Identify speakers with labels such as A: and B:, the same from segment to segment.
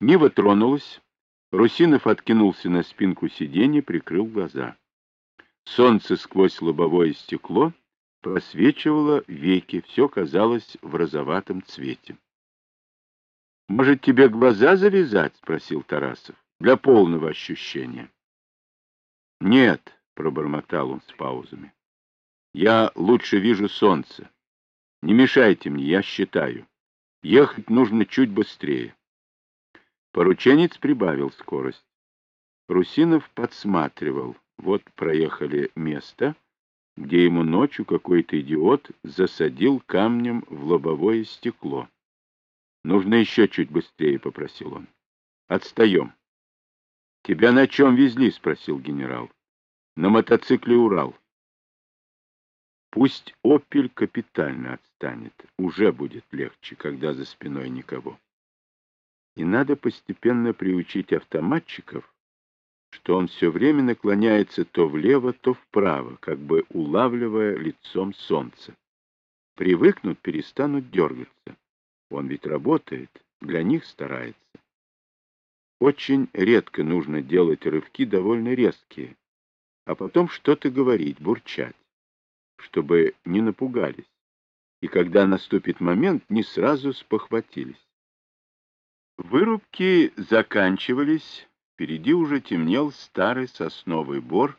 A: Нива тронулась. Русинов откинулся на спинку сиденья, прикрыл глаза. Солнце сквозь лобовое стекло просвечивало веки, все казалось в розоватом цвете. — Может, тебе глаза завязать? — спросил Тарасов. — Для полного ощущения. — Нет, — пробормотал он с паузами. — Я лучше вижу солнце. Не мешайте мне, я считаю. Ехать нужно чуть быстрее. Порученец прибавил скорость. Русинов подсматривал. Вот проехали место, где ему ночью какой-то идиот засадил камнем в лобовое стекло. «Нужно еще чуть быстрее», — попросил он. «Отстаем». «Тебя на чем везли?» — спросил генерал. «На мотоцикле «Урал». Пусть «Опель» капитально отстанет. Уже будет легче, когда за спиной никого. И надо постепенно приучить автоматчиков, что он все время наклоняется то влево, то вправо, как бы улавливая лицом солнце. Привыкнут, перестанут дергаться. Он ведь работает, для них старается. Очень редко нужно делать рывки довольно резкие, а потом что-то говорить, бурчать, чтобы не напугались, и когда наступит момент, не сразу спохватились. Вырубки заканчивались, впереди уже темнел старый сосновый бор,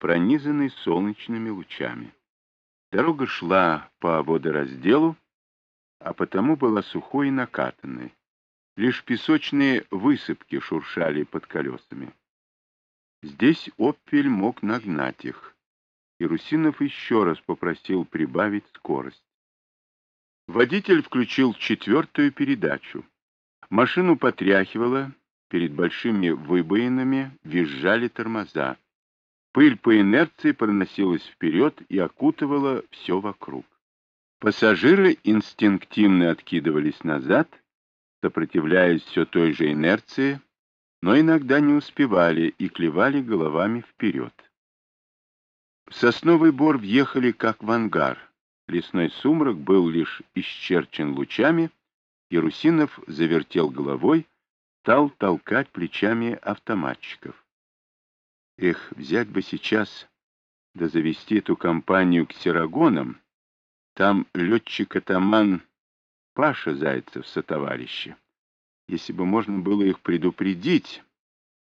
A: пронизанный солнечными лучами. Дорога шла по водоразделу, а потому была сухой и накатанной. Лишь песочные высыпки шуршали под колесами. Здесь Оппель мог нагнать их, и Русинов еще раз попросил прибавить скорость. Водитель включил четвертую передачу. Машину потряхивало, перед большими выбоинами визжали тормоза. Пыль по инерции проносилась вперед и окутывала все вокруг. Пассажиры инстинктивно откидывались назад, сопротивляясь все той же инерции, но иногда не успевали и клевали головами вперед. В сосновый бор въехали как в ангар. Лесной сумрак был лишь исчерчен лучами, и Русинов завертел головой, стал толкать плечами автоматчиков. Эх, взять бы сейчас, да завести эту компанию к Серагонам. Там летчик-атаман Паша Зайцев со товарища. Если бы можно было их предупредить,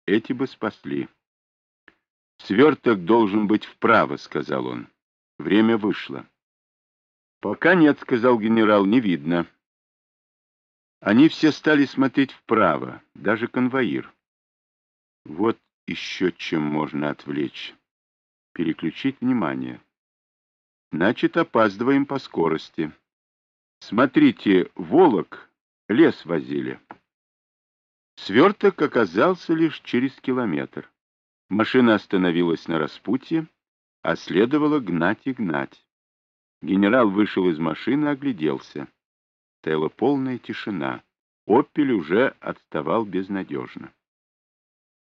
A: эти бы спасли. «Сверток должен быть вправо», — сказал он. «Время вышло». «Пока нет», — сказал генерал, — «не видно». Они все стали смотреть вправо, даже конвоир. Вот еще чем можно отвлечь. Переключить внимание. Значит, опаздываем по скорости. Смотрите, волок, лес возили. Сверток оказался лишь через километр. Машина остановилась на распутье, а следовало гнать и гнать. Генерал вышел из машины, огляделся стояла полная тишина. Оппель уже отставал безнадежно.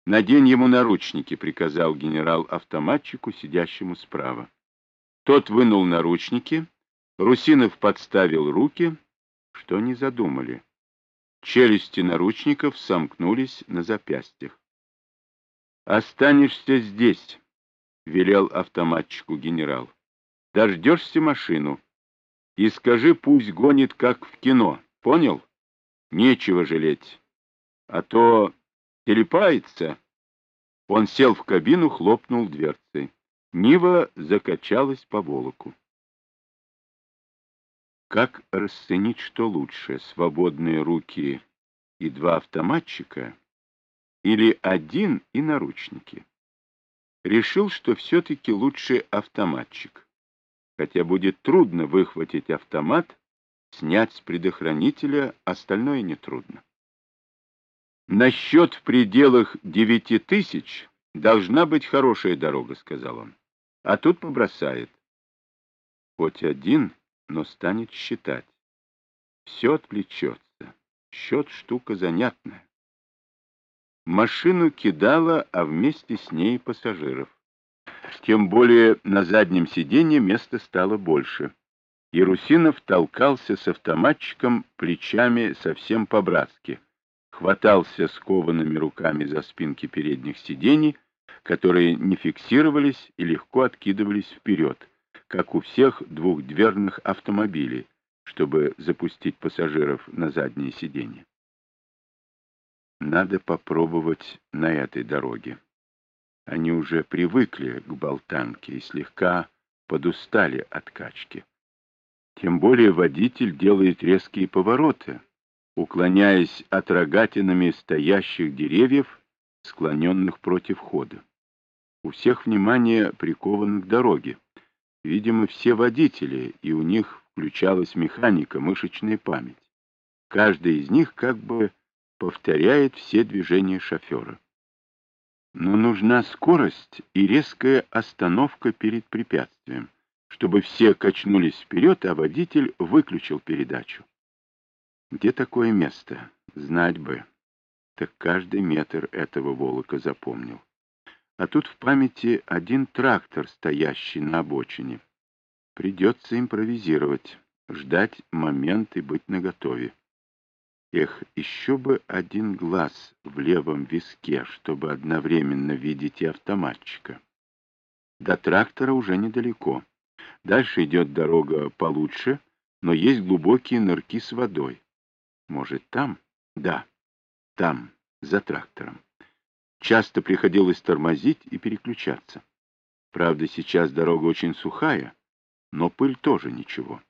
A: «Надень ему наручники», — приказал генерал автоматчику, сидящему справа. Тот вынул наручники, Русинов подставил руки, что не задумали. Челюсти наручников сомкнулись на запястьях. «Останешься здесь», — велел автоматчику генерал. «Дождешься машину» и скажи, пусть гонит, как в кино. Понял? Нечего жалеть. А то телепается. Он сел в кабину, хлопнул дверцей. Нива закачалась по волоку. Как расценить, что лучше, свободные руки и два автоматчика или один и наручники? Решил, что все-таки лучше автоматчик хотя будет трудно выхватить автомат, снять с предохранителя, остальное нетрудно. На счет в пределах девяти тысяч должна быть хорошая дорога, сказал он. А тут побросает. Хоть один, но станет считать. Все отвлечется. Счет штука занятная. Машину кидала, а вместе с ней пассажиров. Тем более на заднем сиденье места стало больше. Ярусинов толкался с автоматчиком плечами совсем по-братски. хватался скованными руками за спинки передних сидений, которые не фиксировались и легко откидывались вперед, как у всех двухдверных автомобилей, чтобы запустить пассажиров на задние сиденья. Надо попробовать на этой дороге. Они уже привыкли к болтанке и слегка подустали от качки. Тем более водитель делает резкие повороты, уклоняясь от рогатинами стоящих деревьев, склоненных против хода. У всех внимание приковано к дороге. Видимо, все водители, и у них включалась механика, мышечная память. Каждый из них как бы повторяет все движения шофера. Но нужна скорость и резкая остановка перед препятствием, чтобы все качнулись вперед, а водитель выключил передачу. Где такое место? Знать бы. Так каждый метр этого волока запомнил. А тут в памяти один трактор, стоящий на обочине. Придется импровизировать, ждать момент и быть наготове. Эх, еще бы один глаз в левом виске, чтобы одновременно видеть и автоматчика. До трактора уже недалеко. Дальше идет дорога получше, но есть глубокие нырки с водой. Может, там? Да, там, за трактором. Часто приходилось тормозить и переключаться. Правда, сейчас дорога очень сухая, но пыль тоже ничего.